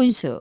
혼수,